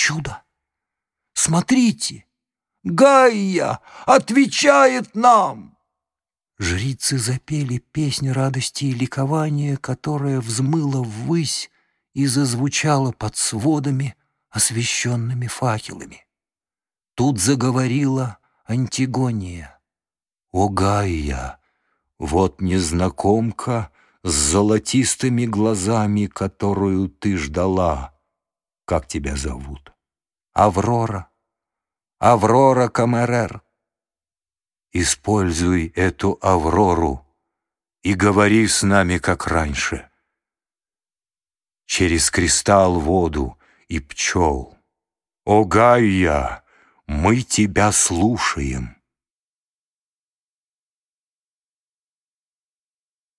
чудо! Смотрите, Гайя отвечает нам!» Жрицы запели песнь радости и ликования, которая взмыла ввысь и зазвучала под сводами, освещенными факелами. Тут заговорила Антигония. «О, Гайя, вот незнакомка с золотистыми глазами, которую ты ждала. Как тебя зовут? Аврора. Аврора Камерер. Используй эту Аврору и говори с нами, как раньше. Через кристалл воду и пчел. О, Гайя, мы тебя слушаем.